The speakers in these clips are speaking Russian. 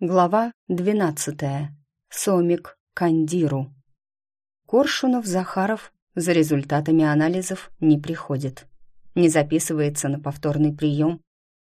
Глава двенадцатая. Сомик Кандиру. Коршунов-Захаров за результатами анализов не приходит. Не записывается на повторный прием.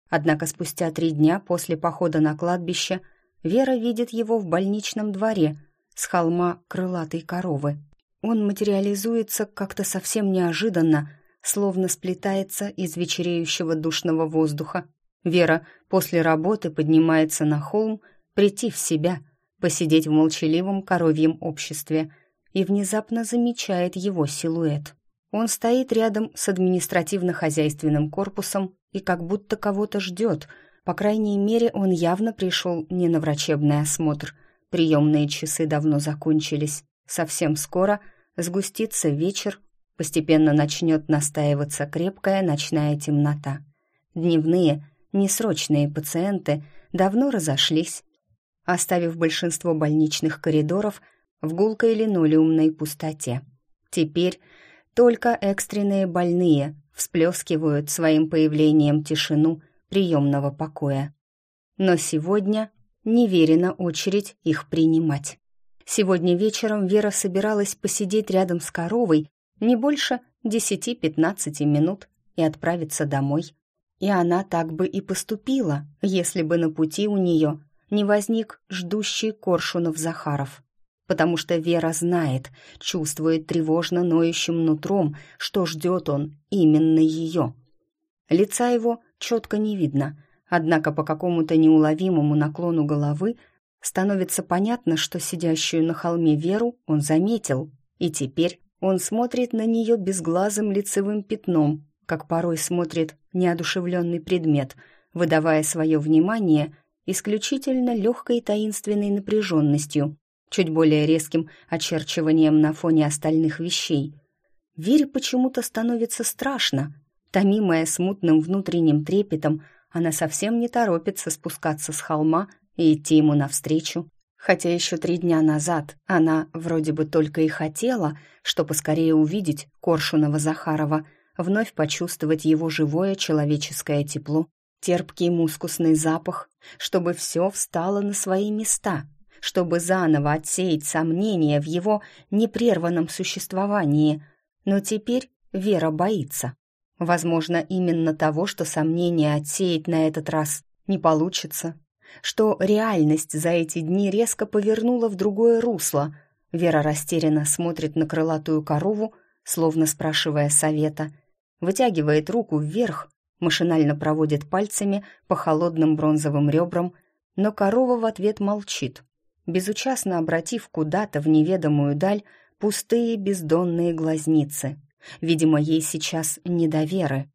Однако спустя три дня после похода на кладбище Вера видит его в больничном дворе с холма крылатой коровы. Он материализуется как-то совсем неожиданно, словно сплетается из вечереющего душного воздуха. Вера после работы поднимается на холм прийти в себя, посидеть в молчаливом коровьем обществе и внезапно замечает его силуэт. Он стоит рядом с административно-хозяйственным корпусом и как будто кого-то ждет. По крайней мере, он явно пришел не на врачебный осмотр. Приемные часы давно закончились. Совсем скоро сгустится вечер, постепенно начнет настаиваться крепкая ночная темнота. Дневные, несрочные пациенты давно разошлись, оставив большинство больничных коридоров в гулкой линолеумной пустоте. Теперь только экстренные больные всплескивают своим появлением тишину приемного покоя. Но сегодня неверена очередь их принимать. Сегодня вечером Вера собиралась посидеть рядом с коровой не больше 10-15 минут и отправиться домой. И она так бы и поступила, если бы на пути у нее не возник ждущий Коршунов Захаров. Потому что Вера знает, чувствует тревожно ноющим нутром, что ждет он именно ее. Лица его четко не видно, однако по какому-то неуловимому наклону головы становится понятно, что сидящую на холме Веру он заметил, и теперь он смотрит на нее безглазым лицевым пятном, как порой смотрит неодушевленный предмет, выдавая свое внимание исключительно легкой таинственной напряженностью, чуть более резким очерчиванием на фоне остальных вещей. Вере почему-то становится страшно. Томимая смутным внутренним трепетом, она совсем не торопится спускаться с холма и идти ему навстречу. Хотя еще три дня назад она вроде бы только и хотела, что поскорее увидеть Коршунова Захарова, вновь почувствовать его живое человеческое тепло терпкий мускусный запах, чтобы все встало на свои места, чтобы заново отсеять сомнения в его непрерванном существовании. Но теперь Вера боится. Возможно, именно того, что сомнения отсеять на этот раз не получится, что реальность за эти дни резко повернула в другое русло. Вера растерянно смотрит на крылатую корову, словно спрашивая совета, вытягивает руку вверх машинально проводит пальцами по холодным бронзовым ребрам, но корова в ответ молчит, безучастно обратив куда-то в неведомую даль пустые бездонные глазницы. Видимо, ей сейчас не до веры.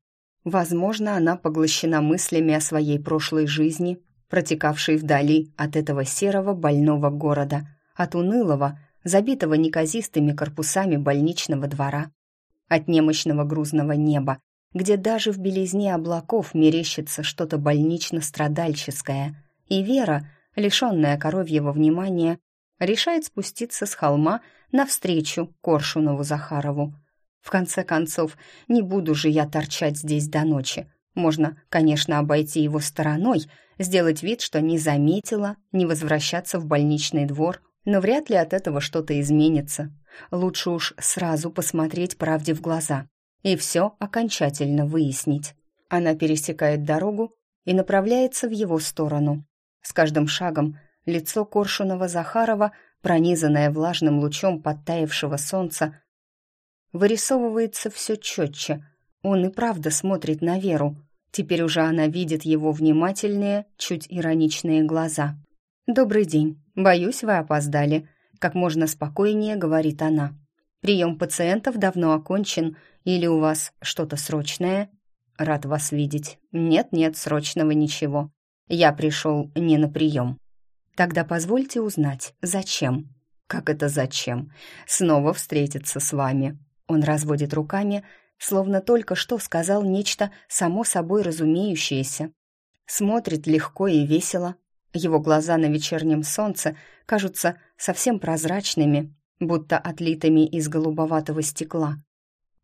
Возможно, она поглощена мыслями о своей прошлой жизни, протекавшей вдали от этого серого больного города, от унылого, забитого неказистыми корпусами больничного двора, от немощного грузного неба, где даже в белизне облаков мерещится что-то больнично-страдальческое, и Вера, лишенная коровьего внимания, решает спуститься с холма навстречу Коршунову Захарову. В конце концов, не буду же я торчать здесь до ночи. Можно, конечно, обойти его стороной, сделать вид, что не заметила, не возвращаться в больничный двор, но вряд ли от этого что-то изменится. Лучше уж сразу посмотреть правде в глаза и все окончательно выяснить. Она пересекает дорогу и направляется в его сторону. С каждым шагом лицо Коршунова Захарова, пронизанное влажным лучом подтаявшего солнца, вырисовывается все четче. Он и правда смотрит на Веру. Теперь уже она видит его внимательные, чуть ироничные глаза. «Добрый день. Боюсь, вы опоздали», — как можно спокойнее говорит она. «Прием пациентов давно окончен, или у вас что-то срочное? Рад вас видеть. Нет-нет, срочного ничего. Я пришел не на прием. Тогда позвольте узнать, зачем? Как это зачем? Снова встретиться с вами. Он разводит руками, словно только что сказал нечто само собой разумеющееся. Смотрит легко и весело. Его глаза на вечернем солнце кажутся совсем прозрачными, будто отлитыми из голубоватого стекла.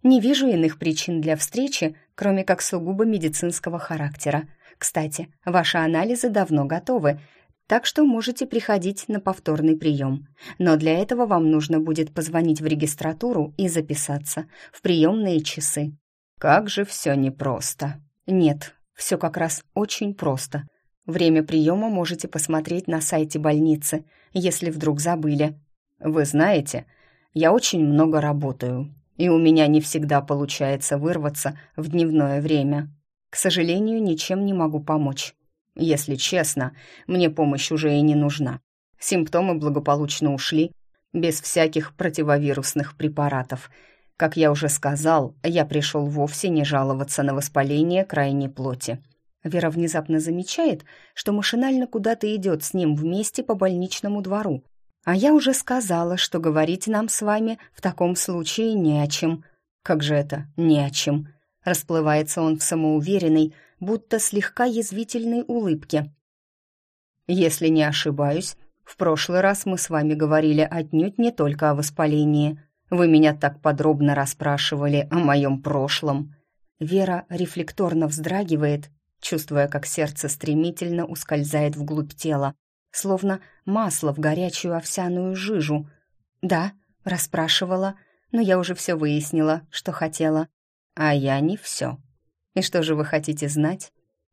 Не вижу иных причин для встречи, кроме как сугубо медицинского характера. Кстати, ваши анализы давно готовы, так что можете приходить на повторный прием. Но для этого вам нужно будет позвонить в регистратуру и записаться в приемные часы. Как же все непросто. Нет, все как раз очень просто. Время приема можете посмотреть на сайте больницы, если вдруг забыли. Вы знаете, я очень много работаю, и у меня не всегда получается вырваться в дневное время. К сожалению, ничем не могу помочь. Если честно, мне помощь уже и не нужна. Симптомы благополучно ушли, без всяких противовирусных препаратов. Как я уже сказал, я пришел вовсе не жаловаться на воспаление крайней плоти. Вера внезапно замечает, что машинально куда-то идет с ним вместе по больничному двору. А я уже сказала, что говорить нам с вами в таком случае не о чем. Как же это «не о чем»? Расплывается он в самоуверенной, будто слегка язвительной улыбке. «Если не ошибаюсь, в прошлый раз мы с вами говорили отнюдь не только о воспалении. Вы меня так подробно расспрашивали о моем прошлом». Вера рефлекторно вздрагивает, чувствуя, как сердце стремительно ускользает вглубь тела, словно масло в горячую овсяную жижу. «Да», — расспрашивала, но я уже все выяснила, что хотела. «А я не все», и что же вы хотите знать?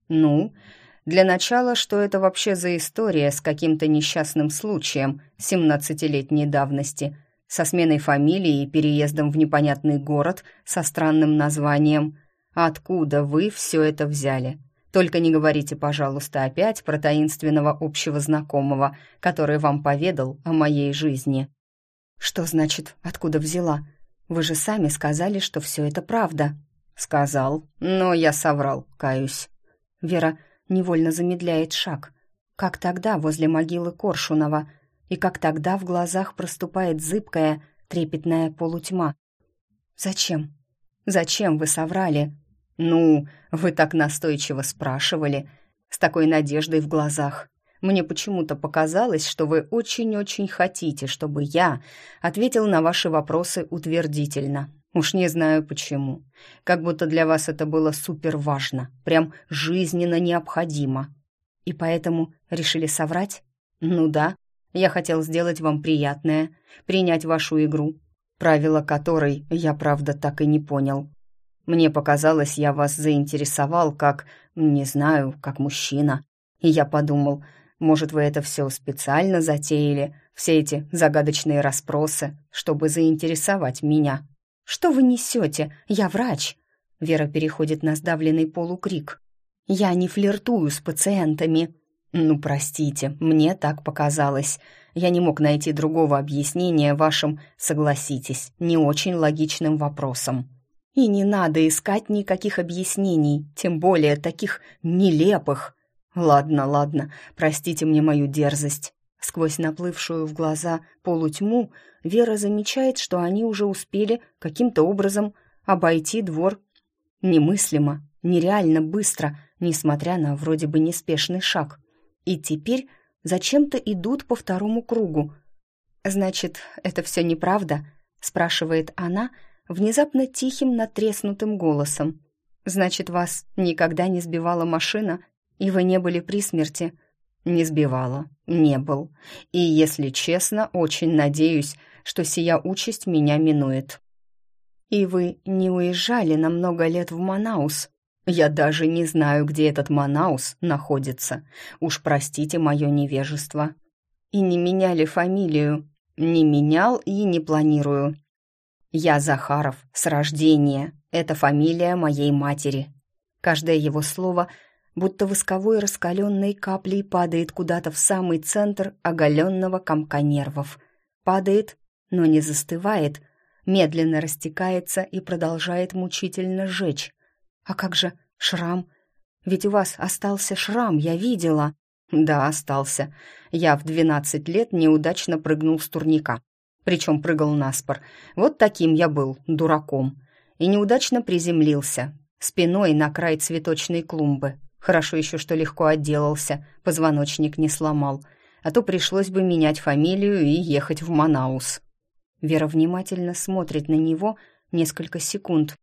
Ну, для начала, что это вообще за история с каким-то несчастным случаем семнадцатилетней давности, со сменой фамилии и переездом в непонятный город со странным названием. Откуда вы все это взяли? Только не говорите, пожалуйста, опять про таинственного общего знакомого, который вам поведал о моей жизни. Что значит, откуда взяла? Вы же сами сказали, что все это правда. «Сказал, но я соврал, каюсь». Вера невольно замедляет шаг. Как тогда возле могилы Коршунова, и как тогда в глазах проступает зыбкая, трепетная полутьма. «Зачем? Зачем вы соврали?» «Ну, вы так настойчиво спрашивали, с такой надеждой в глазах. Мне почему-то показалось, что вы очень-очень хотите, чтобы я ответил на ваши вопросы утвердительно. Уж не знаю почему. Как будто для вас это было супер важно, прям жизненно необходимо. И поэтому решили соврать? Ну да, я хотел сделать вам приятное, принять вашу игру, правила которой я, правда, так и не понял. Мне показалось, я вас заинтересовал как, не знаю, как мужчина. И я подумал, может, вы это все специально затеяли, все эти загадочные расспросы, чтобы заинтересовать меня. «Что вы несете? Я врач!» Вера переходит на сдавленный полукрик. «Я не флиртую с пациентами!» «Ну, простите, мне так показалось. Я не мог найти другого объяснения вашим, согласитесь, не очень логичным вопросам». «И не надо искать никаких объяснений, тем более таких нелепых!» «Ладно, ладно, простите мне мою дерзость. Сквозь наплывшую в глаза полутьму Вера замечает, что они уже успели каким-то образом обойти двор. Немыслимо, нереально быстро, несмотря на вроде бы неспешный шаг. И теперь зачем-то идут по второму кругу. «Значит, это все неправда?» — спрашивает она внезапно тихим натреснутым голосом. «Значит, вас никогда не сбивала машина, и вы не были при смерти?» Не сбивала, не был. И, если честно, очень надеюсь, что сия участь меня минует. И вы не уезжали на много лет в Манаус? Я даже не знаю, где этот Манаус находится. Уж простите мое невежество. И не меняли фамилию. Не менял и не планирую. Я Захаров, с рождения. Это фамилия моей матери. Каждое его слово — будто восковой раскаленной каплей падает куда-то в самый центр оголенного комка нервов. Падает, но не застывает, медленно растекается и продолжает мучительно жечь. А как же шрам? Ведь у вас остался шрам, я видела. Да, остался. Я в двенадцать лет неудачно прыгнул с турника. Причем прыгал на спор. Вот таким я был, дураком. И неудачно приземлился, спиной на край цветочной клумбы. Хорошо еще, что легко отделался, позвоночник не сломал, а то пришлось бы менять фамилию и ехать в Манаус. Вера внимательно смотрит на него несколько секунд.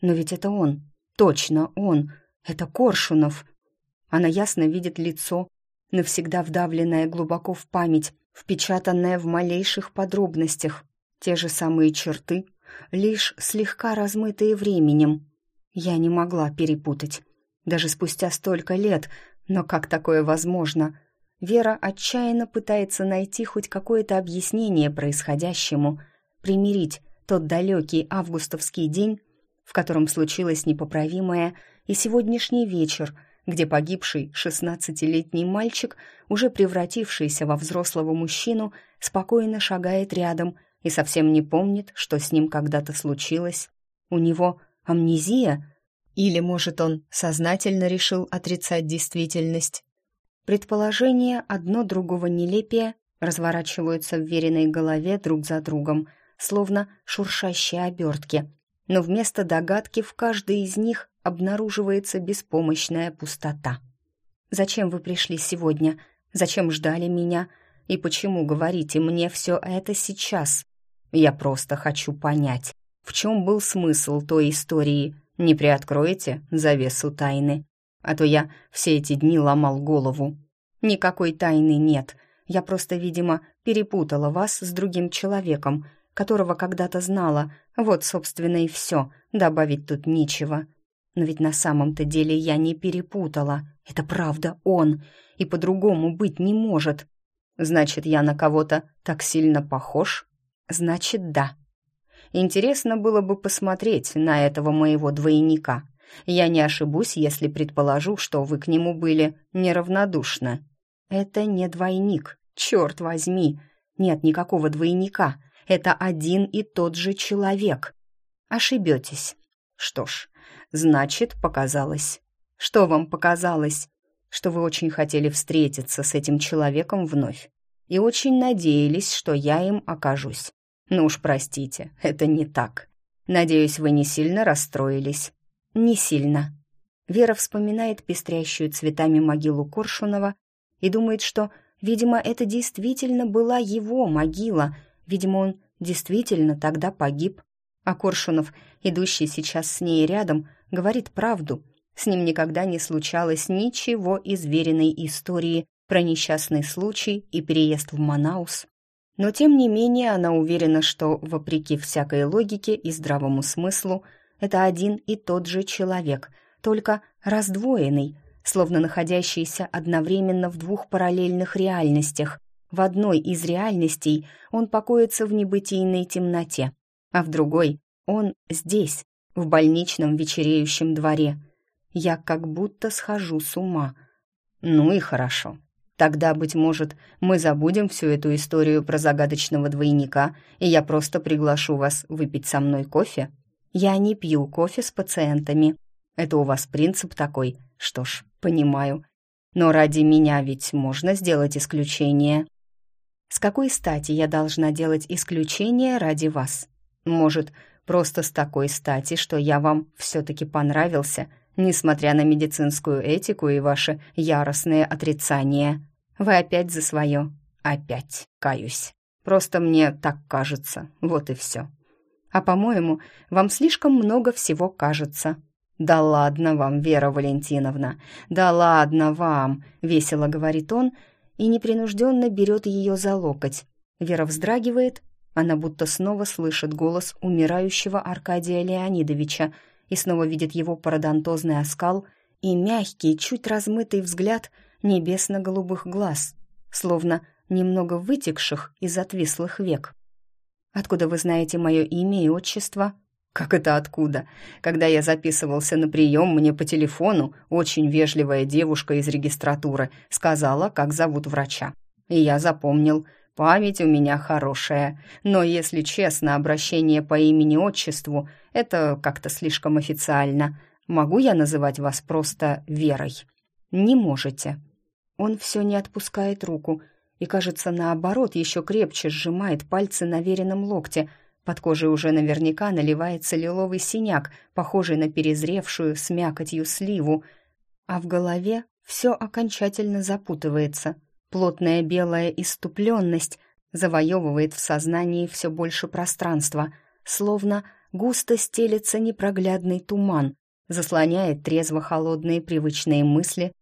Но ведь это он, точно он, это Коршунов. Она ясно видит лицо, навсегда вдавленная глубоко в память, впечатанная в малейших подробностях. Те же самые черты, лишь слегка размытые временем. Я не могла перепутать. Даже спустя столько лет, но как такое возможно? Вера отчаянно пытается найти хоть какое-то объяснение происходящему, примирить тот далекий августовский день, в котором случилось непоправимое, и сегодняшний вечер, где погибший шестнадцатилетний мальчик, уже превратившийся во взрослого мужчину, спокойно шагает рядом и совсем не помнит, что с ним когда-то случилось. У него амнезия? Или, может, он сознательно решил отрицать действительность? Предположения одно другого нелепее разворачиваются в веренной голове друг за другом, словно шуршащие обертки. Но вместо догадки в каждой из них обнаруживается беспомощная пустота. «Зачем вы пришли сегодня? Зачем ждали меня? И почему говорите мне все это сейчас? Я просто хочу понять, в чем был смысл той истории. Не приоткроете завесу тайны? А то я все эти дни ломал голову. Никакой тайны нет. Я просто, видимо, перепутала вас с другим человеком, которого когда-то знала. Вот, собственно, и все. Добавить тут нечего. Но ведь на самом-то деле я не перепутала. Это правда он. И по-другому быть не может. Значит, я на кого-то так сильно похож? Значит, да. Интересно было бы посмотреть на этого моего двойника. Я не ошибусь, если предположу, что вы к нему были неравнодушны. Это не двойник, черт возьми. Нет никакого двойника. Это один и тот же человек. Ошибетесь. Что ж, значит, показалось. Что вам показалось? Что вы очень хотели встретиться с этим человеком вновь и очень надеялись, что я им окажусь. Ну уж простите, это не так. Надеюсь, вы не сильно расстроились. Не сильно. Вера вспоминает пестрящую цветами могилу Коршунова и думает, что, видимо, это действительно была его могила, видимо, он действительно тогда погиб. А Коршунов, идущий сейчас с ней рядом, говорит правду. С ним никогда не случалось ничего из веренной истории про несчастный случай и переезд в Манаус. Но тем не менее она уверена, что, вопреки всякой логике и здравому смыслу, это один и тот же человек, только раздвоенный, словно находящийся одновременно в двух параллельных реальностях. В одной из реальностей он покоится в небытийной темноте, а в другой он здесь, в больничном вечереющем дворе. Я как будто схожу с ума. Ну и хорошо. Тогда, быть может, мы забудем всю эту историю про загадочного двойника, и я просто приглашу вас выпить со мной кофе. Я не пью кофе с пациентами. Это у вас принцип такой. Что ж, понимаю. Но ради меня ведь можно сделать исключение. С какой стати я должна делать исключение ради вас? Может, просто с такой стати, что я вам все-таки понравился, несмотря на медицинскую этику и ваше яростное отрицание. Вы опять за свое. Опять, каюсь. Просто мне так кажется, вот и все. А, по-моему, вам слишком много всего кажется. Да ладно вам, Вера Валентиновна, да ладно вам, весело говорит он и непринужденно берет ее за локоть. Вера вздрагивает, она будто снова слышит голос умирающего Аркадия Леонидовича и снова видит его пародонтозный оскал и мягкий, чуть размытый взгляд — небесно-голубых глаз, словно немного вытекших из отвислых век. «Откуда вы знаете мое имя и отчество?» «Как это откуда? Когда я записывался на прием, мне по телефону очень вежливая девушка из регистратуры сказала, как зовут врача. И я запомнил. Память у меня хорошая. Но, если честно, обращение по имени-отчеству — это как-то слишком официально. Могу я называть вас просто Верой?» «Не можете», он все не отпускает руку и, кажется, наоборот, еще крепче сжимает пальцы на веренном локте. Под кожей уже наверняка наливается лиловый синяк, похожий на перезревшую с мякотью сливу. А в голове все окончательно запутывается. Плотная белая иступленность завоевывает в сознании все больше пространства, словно густо стелется непроглядный туман, заслоняет трезво-холодные привычные мысли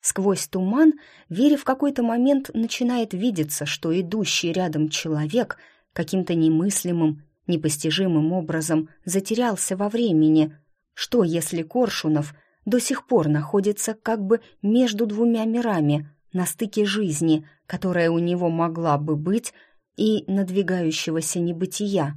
Сквозь туман Вере в какой-то момент начинает видеться, что идущий рядом человек каким-то немыслимым, непостижимым образом затерялся во времени. Что, если Коршунов до сих пор находится как бы между двумя мирами, на стыке жизни, которая у него могла бы быть, и надвигающегося небытия?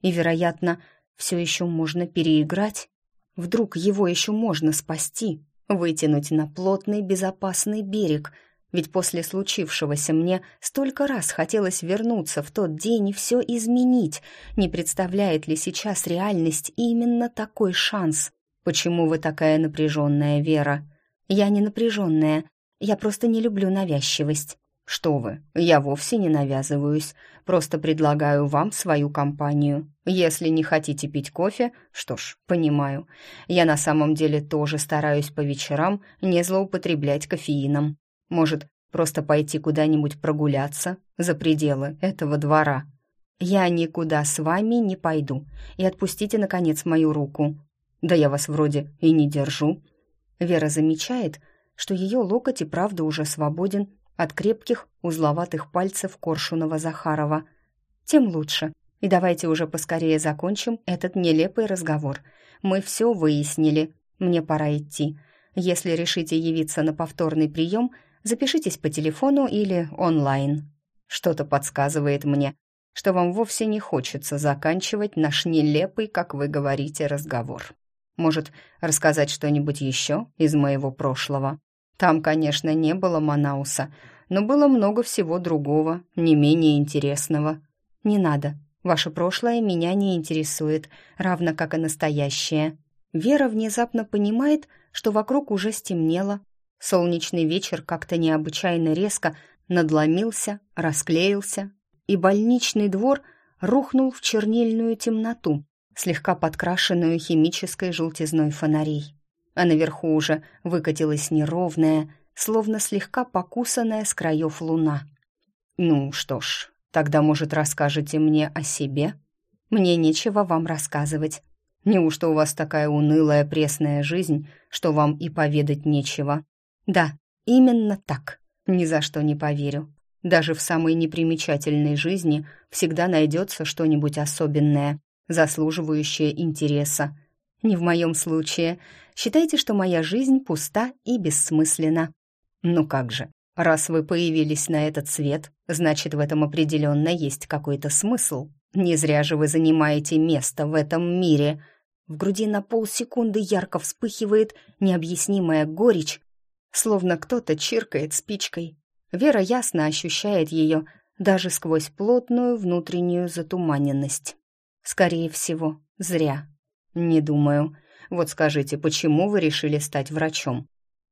И, вероятно, все еще можно переиграть? Вдруг его еще можно спасти, вытянуть на плотный безопасный берег — ведь после случившегося мне столько раз хотелось вернуться в тот день и все изменить. Не представляет ли сейчас реальность именно такой шанс? Почему вы такая напряженная, Вера? Я не напряженная, я просто не люблю навязчивость. Что вы, я вовсе не навязываюсь, просто предлагаю вам свою компанию. Если не хотите пить кофе, что ж, понимаю. Я на самом деле тоже стараюсь по вечерам не злоупотреблять кофеином. Может, просто пойти куда-нибудь прогуляться за пределы этого двора? Я никуда с вами не пойду. И отпустите, наконец, мою руку. Да я вас вроде и не держу. Вера замечает, что ее локоть и правда уже свободен от крепких, узловатых пальцев Коршунова Захарова. Тем лучше. И давайте уже поскорее закончим этот нелепый разговор. Мы все выяснили. Мне пора идти. Если решите явиться на повторный прием – запишитесь по телефону или онлайн. Что-то подсказывает мне, что вам вовсе не хочется заканчивать наш нелепый, как вы говорите, разговор. Может, рассказать что-нибудь еще из моего прошлого? Там, конечно, не было Манауса, но было много всего другого, не менее интересного. Не надо. Ваше прошлое меня не интересует, равно как и настоящее. Вера внезапно понимает, что вокруг уже стемнело, Солнечный вечер как-то необычайно резко надломился, расклеился, и больничный двор рухнул в чернильную темноту, слегка подкрашенную химической желтизной фонарей. А наверху уже выкатилась неровная, словно слегка покусанная с краев луна. «Ну что ж, тогда, может, расскажете мне о себе?» «Мне нечего вам рассказывать. Неужто у вас такая унылая пресная жизнь, что вам и поведать нечего?» Да, именно так. Ни за что не поверю. Даже в самой непримечательной жизни всегда найдется что-нибудь особенное, заслуживающее интереса. Не в моем случае. Считайте, что моя жизнь пуста и бессмысленна. Ну как же, раз вы появились на этот свет, значит, в этом определенно есть какой-то смысл. Не зря же вы занимаете место в этом мире. В груди на полсекунды ярко вспыхивает необъяснимая горечь словно кто-то чиркает спичкой. Вера ясно ощущает ее даже сквозь плотную внутреннюю затуманенность. Скорее всего, зря. Не думаю. Вот скажите, почему вы решили стать врачом?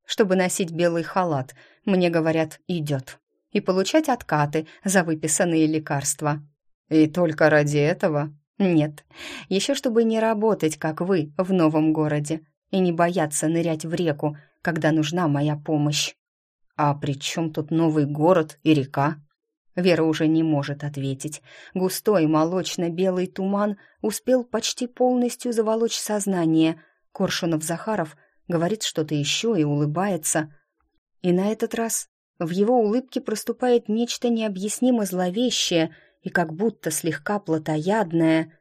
Чтобы носить белый халат, мне говорят, идет. И получать откаты за выписанные лекарства. И только ради этого? Нет. Еще чтобы не работать, как вы, в новом городе. И не бояться нырять в реку, когда нужна моя помощь. А при чем тут новый город и река? Вера уже не может ответить. Густой молочно-белый туман успел почти полностью заволочь сознание. Коршунов-Захаров говорит что-то еще и улыбается. И на этот раз в его улыбке проступает нечто необъяснимо зловещее и как будто слегка плотоядное.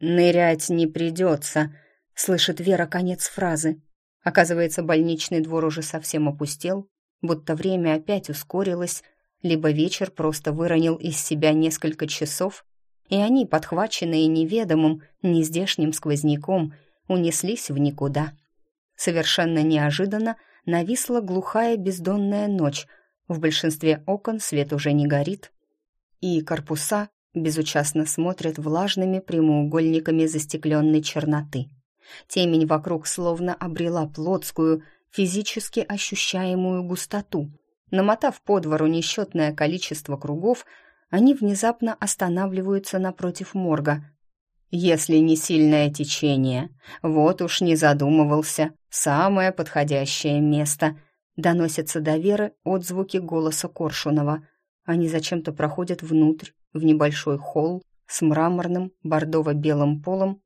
«Нырять не придется», — слышит Вера конец фразы. Оказывается, больничный двор уже совсем опустел, будто время опять ускорилось, либо вечер просто выронил из себя несколько часов, и они, подхваченные неведомым, нездешним сквозняком, унеслись в никуда. Совершенно неожиданно нависла глухая бездонная ночь, в большинстве окон свет уже не горит, и корпуса безучастно смотрят влажными прямоугольниками застекленной черноты. Темень вокруг словно обрела плотскую, физически ощущаемую густоту. Намотав по двору несчетное количество кругов, они внезапно останавливаются напротив морга. Если не сильное течение, вот уж не задумывался, самое подходящее место. Доносятся до Веры отзвуки голоса Коршунова. Они зачем-то проходят внутрь, в небольшой холл с мраморным бордово-белым полом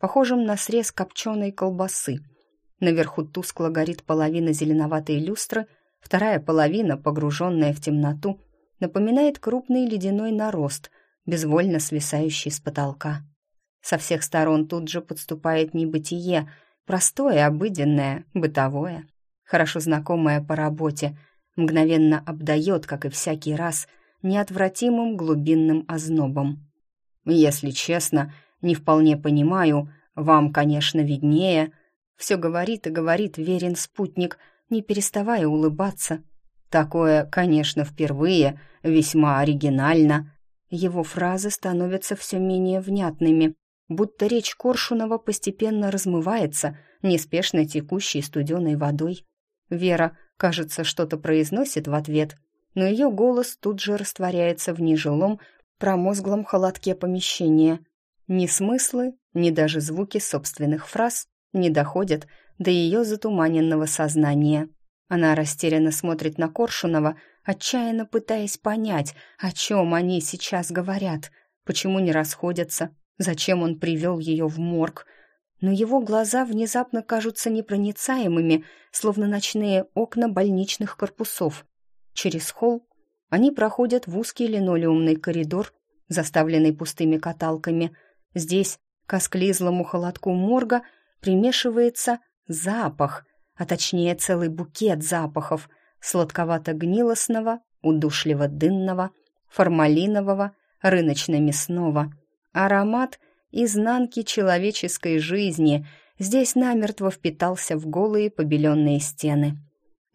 похожим на срез копченой колбасы. Наверху тускло горит половина зеленоватой люстры, вторая половина, погруженная в темноту, напоминает крупный ледяной нарост, безвольно свисающий с потолка. Со всех сторон тут же подступает небытие, простое, обыденное, бытовое, хорошо знакомое по работе, мгновенно обдает, как и всякий раз, неотвратимым глубинным ознобом. Если честно, не вполне понимаю, вам, конечно, виднее. Все говорит и говорит верен спутник, не переставая улыбаться. Такое, конечно, впервые, весьма оригинально. Его фразы становятся все менее внятными, будто речь Коршунова постепенно размывается неспешно текущей студеной водой. Вера, кажется, что-то произносит в ответ, но ее голос тут же растворяется в нежилом, промозглом холодке помещения. Ни смыслы, ни даже звуки собственных фраз не доходят до ее затуманенного сознания. Она растерянно смотрит на Коршунова, отчаянно пытаясь понять, о чем они сейчас говорят, почему не расходятся, зачем он привел ее в морг. Но его глаза внезапно кажутся непроницаемыми, словно ночные окна больничных корпусов. Через холл они проходят в узкий линолеумный коридор, заставленный пустыми каталками. Здесь к осклизлому холодку морга примешивается запах, а точнее целый букет запахов сладковато-гнилостного, удушливо-дынного, формалинового, рыночно-мясного. Аромат изнанки человеческой жизни здесь намертво впитался в голые побеленные стены.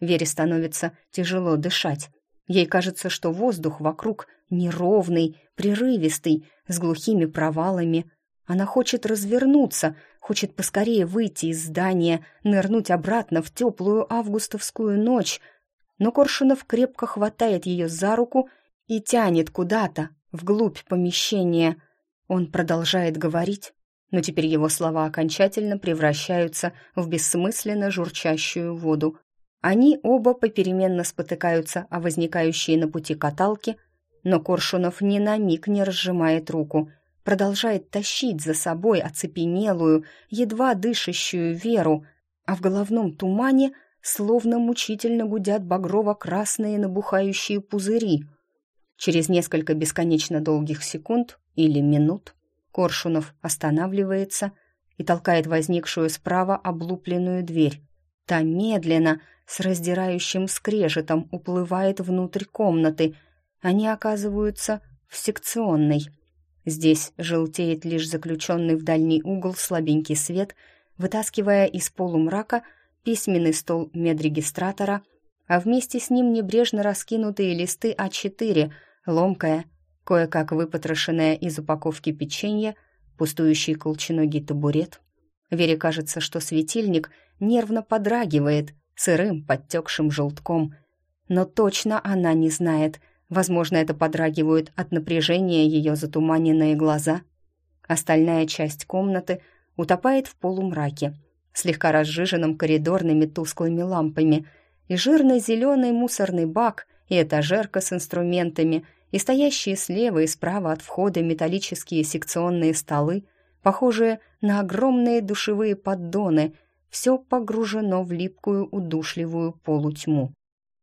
Вере становится тяжело дышать. Ей кажется, что воздух вокруг неровный, прерывистый, с глухими провалами. Она хочет развернуться, хочет поскорее выйти из здания, нырнуть обратно в теплую августовскую ночь. Но Коршунов крепко хватает ее за руку и тянет куда-то, вглубь помещения. Он продолжает говорить, но теперь его слова окончательно превращаются в бессмысленно журчащую воду. Они оба попеременно спотыкаются о возникающие на пути каталки, но Коршунов ни на миг не разжимает руку, продолжает тащить за собой оцепенелую, едва дышащую Веру, а в головном тумане словно мучительно гудят багрово-красные набухающие пузыри. Через несколько бесконечно долгих секунд или минут Коршунов останавливается и толкает возникшую справа облупленную дверь. Та медленно, с раздирающим скрежетом уплывает внутрь комнаты. Они оказываются в секционной. Здесь желтеет лишь заключенный в дальний угол слабенький свет, вытаскивая из полумрака письменный стол медрегистратора, а вместе с ним небрежно раскинутые листы А4, ломкая, кое-как выпотрошенная из упаковки печенье, пустующий колченогий табурет. Вере кажется, что светильник нервно подрагивает, сырым, подтекшим желтком. Но точно она не знает. Возможно, это подрагивают от напряжения ее затуманенные глаза. Остальная часть комнаты утопает в полумраке, слегка разжиженном коридорными тусклыми лампами, и жирно-зеленый мусорный бак, и этажерка с инструментами, и стоящие слева и справа от входа металлические секционные столы, похожие на огромные душевые поддоны, все погружено в липкую удушливую полутьму.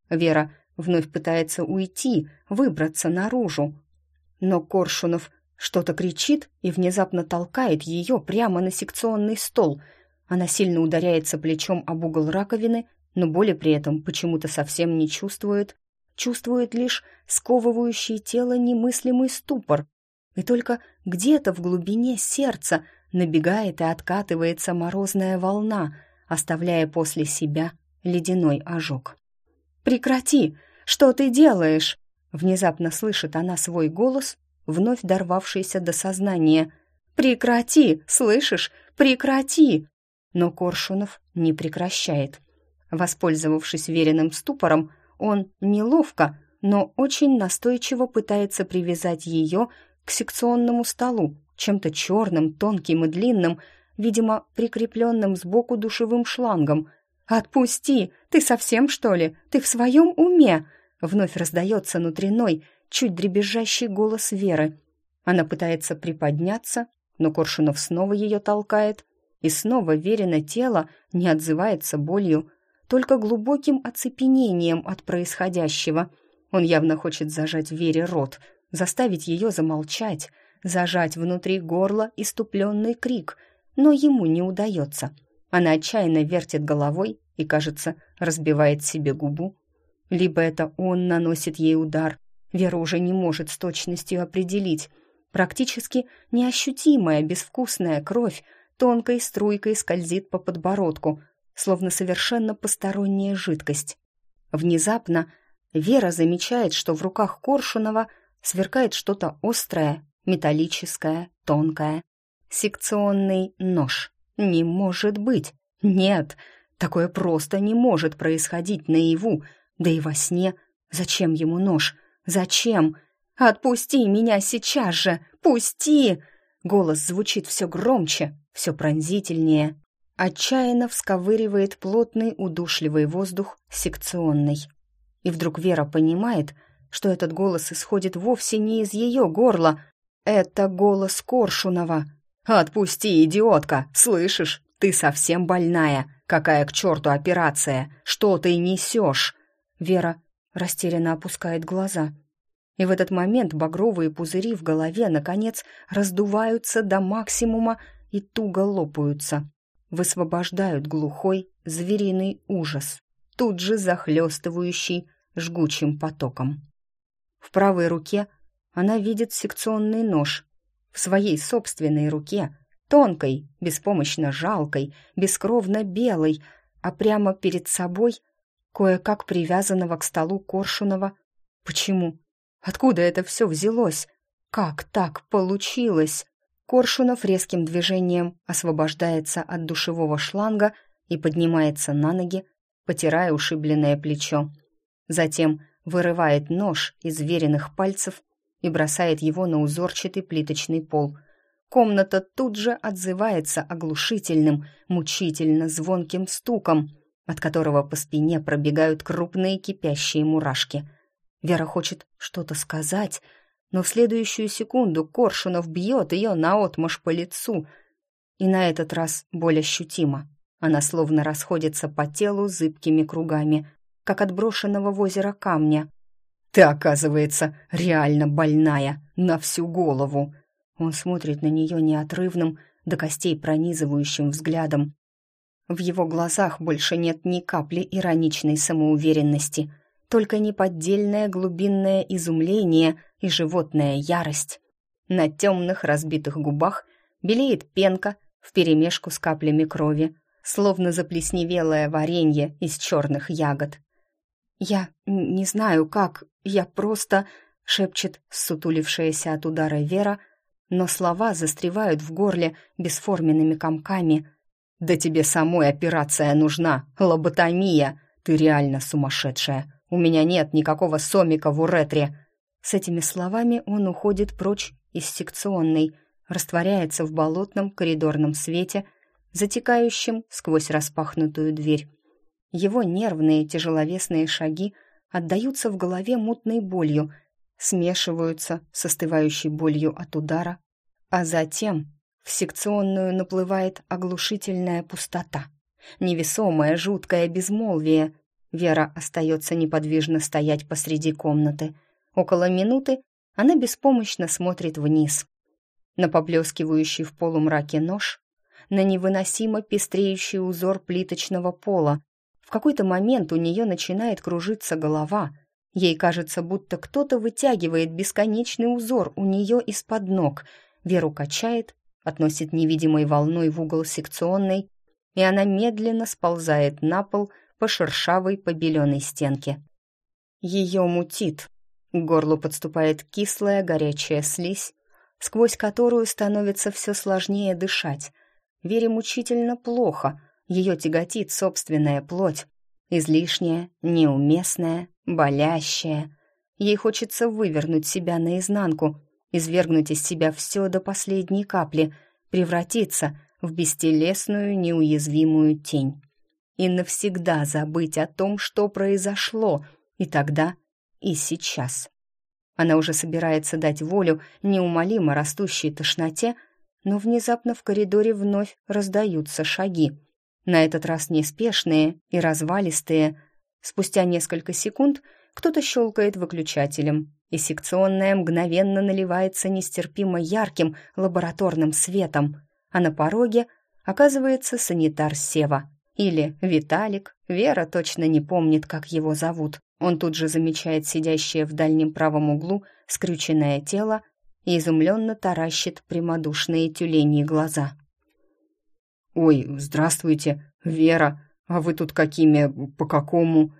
Вера вновь пытается уйти, выбраться наружу. Но Коршунов что-то кричит и внезапно толкает ее прямо на секционный стол. Она сильно ударяется плечом об угол раковины, но боли при этом почему-то совсем не чувствует. Чувствует лишь сковывающий тело немыслимый ступор. И только где-то в глубине сердца – набегает и откатывается морозная волна, оставляя после себя ледяной ожог. «Прекрати! Что ты делаешь?» Внезапно слышит она свой голос, вновь дорвавшийся до сознания. «Прекрати! Слышишь? Прекрати!» Но Коршунов не прекращает. Воспользовавшись веренным ступором, он неловко, но очень настойчиво пытается привязать ее к секционному столу, чем-то черным, тонким и длинным, видимо, прикрепленным сбоку душевым шлангом. «Отпусти! Ты совсем, что ли? Ты в своем уме?» Вновь раздается внутренной, чуть дребезжащий голос Веры. Она пытается приподняться, но Коршунов снова ее толкает, и снова Верено тело не отзывается болью, только глубоким оцепенением от происходящего. Он явно хочет зажать Вере рот, заставить ее замолчать, зажать внутри горла иступленный крик, но ему не удается. Она отчаянно вертит головой и, кажется, разбивает себе губу. Либо это он наносит ей удар, Вера уже не может с точностью определить. Практически неощутимая безвкусная кровь тонкой струйкой скользит по подбородку, словно совершенно посторонняя жидкость. Внезапно Вера замечает, что в руках Коршунова сверкает что-то острое, металлическое, тонкое. Секционный нож. Не может быть. Нет, такое просто не может происходить наяву, да и во сне. Зачем ему нож? Зачем? Отпусти меня сейчас же! Пусти! Голос звучит все громче, все пронзительнее. Отчаянно всковыривает плотный удушливый воздух секционный. И вдруг Вера понимает, что этот голос исходит вовсе не из ее горла. Это голос Коршунова. «Отпусти, идиотка! Слышишь? Ты совсем больная! Какая к черту операция? Что ты несешь?» Вера растерянно опускает глаза. И в этот момент багровые пузыри в голове, наконец, раздуваются до максимума и туго лопаются. Высвобождают глухой, звериный ужас, тут же захлестывающий жгучим потоком. В правой руке она видит секционный нож. В своей собственной руке, тонкой, беспомощно жалкой, бескровно белой, а прямо перед собой — кое-как привязанного к столу Коршунова. Почему? Откуда это все взялось? Как так получилось? Коршунов резким движением освобождается от душевого шланга и поднимается на ноги, потирая ушибленное плечо. Затем вырывает нож из веренных пальцев и бросает его на узорчатый плиточный пол. Комната тут же отзывается оглушительным, мучительно звонким стуком — от которого по спине пробегают крупные кипящие мурашки. Вера хочет что-то сказать, но в следующую секунду Коршунов бьет ее наотмашь по лицу, и на этот раз боль ощутима. Она словно расходится по телу зыбкими кругами, как от брошенного в озеро камня. «Ты, оказывается, реально больная, на всю голову!» Он смотрит на нее неотрывным, до костей пронизывающим взглядом, в его глазах больше нет ни капли ироничной самоуверенности, только неподдельное глубинное изумление и животная ярость. На темных разбитых губах белеет пенка вперемешку с каплями крови, словно заплесневелое варенье из черных ягод. «Я не знаю, как, я просто...» — шепчет сутулившаяся от удара Вера, но слова застревают в горле бесформенными комками — «Да тебе самой операция нужна, лоботомия! Ты реально сумасшедшая! У меня нет никакого сомика в уретре!» С этими словами он уходит прочь из секционной, растворяется в болотном коридорном свете, затекающем сквозь распахнутую дверь. Его нервные тяжеловесные шаги отдаются в голове мутной болью, смешиваются с остывающей болью от удара, а затем в секционную наплывает оглушительная пустота. Невесомое, жуткое безмолвие. Вера остается неподвижно стоять посреди комнаты. Около минуты она беспомощно смотрит вниз. На поблескивающий в полумраке нож, на невыносимо пестреющий узор плиточного пола. Какой-то момент у нее начинает кружиться голова. Ей кажется, будто кто-то вытягивает бесконечный узор у нее из-под ног. Веру качает, относит невидимой волной в угол секционной, и она медленно сползает на пол по шершавой побеленной стенке. Ее мутит. К горлу подступает кислая горячая слизь, сквозь которую становится все сложнее дышать. Вере мучительно плохо, ее тяготит собственная плоть, излишняя, неуместная, болящая. Ей хочется вывернуть себя наизнанку — извергнуть из себя все до последней капли, превратиться в бестелесную, неуязвимую тень. И навсегда забыть о том, что произошло, и тогда, и сейчас. Она уже собирается дать волю неумолимо растущей тошноте, но внезапно в коридоре вновь раздаются шаги. На этот раз неспешные и развалистые. Спустя несколько секунд кто-то щелкает выключателем, и секционная мгновенно наливается нестерпимо ярким лабораторным светом, а на пороге оказывается санитар Сева. Или Виталик, Вера точно не помнит, как его зовут. Он тут же замечает сидящее в дальнем правом углу скрюченное тело и изумленно таращит прямодушные тюленьи глаза. «Ой, здравствуйте, Вера, а вы тут какими, по какому?»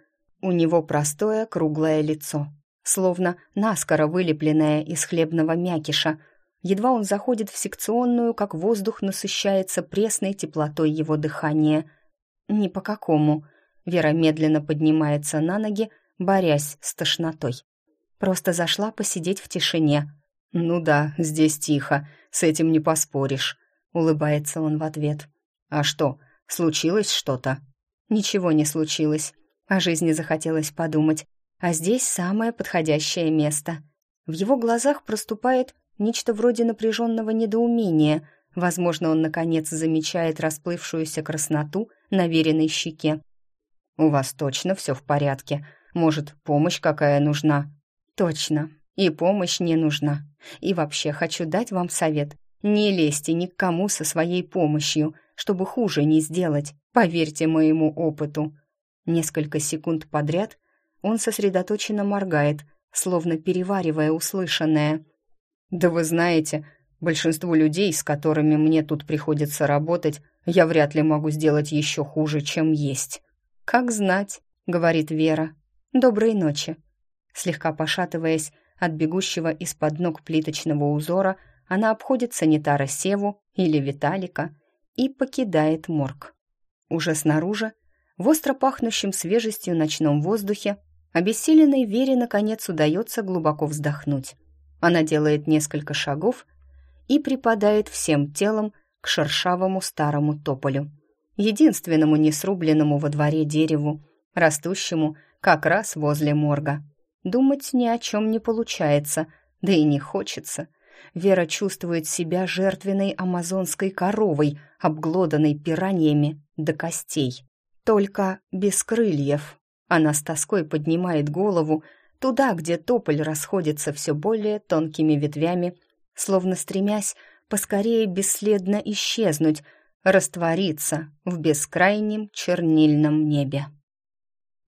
У него простое круглое лицо, словно наскоро вылепленное из хлебного мякиша. Едва он заходит в секционную, как воздух насыщается пресной теплотой его дыхания. Ни по какому. Вера медленно поднимается на ноги, борясь с тошнотой. Просто зашла посидеть в тишине. «Ну да, здесь тихо, с этим не поспоришь», — улыбается он в ответ. «А что, случилось что-то?» «Ничего не случилось. О жизни захотелось подумать, а здесь самое подходящее место. В его глазах проступает нечто вроде напряженного недоумения. Возможно, он, наконец, замечает расплывшуюся красноту на веренной щеке. «У вас точно все в порядке? Может, помощь какая нужна?» «Точно. И помощь не нужна. И вообще хочу дать вам совет. Не лезьте ни к кому со своей помощью, чтобы хуже не сделать. Поверьте моему опыту. Несколько секунд подряд он сосредоточенно моргает, словно переваривая услышанное. «Да вы знаете, большинству людей, с которыми мне тут приходится работать, я вряд ли могу сделать еще хуже, чем есть». «Как знать», — говорит Вера. «Доброй ночи». Слегка пошатываясь от бегущего из-под ног плиточного узора, она обходит санитара Севу или Виталика и покидает морг. Уже снаружи в остро пахнущем свежестью ночном воздухе обессиленной Вере наконец удается глубоко вздохнуть. Она делает несколько шагов и припадает всем телом к шершавому старому тополю, единственному несрубленному во дворе дереву, растущему как раз возле морга. Думать ни о чем не получается, да и не хочется. Вера чувствует себя жертвенной амазонской коровой, обглоданной пираньями до костей только без крыльев. Она с тоской поднимает голову туда, где тополь расходится все более тонкими ветвями, словно стремясь поскорее бесследно исчезнуть, раствориться в бескрайнем чернильном небе.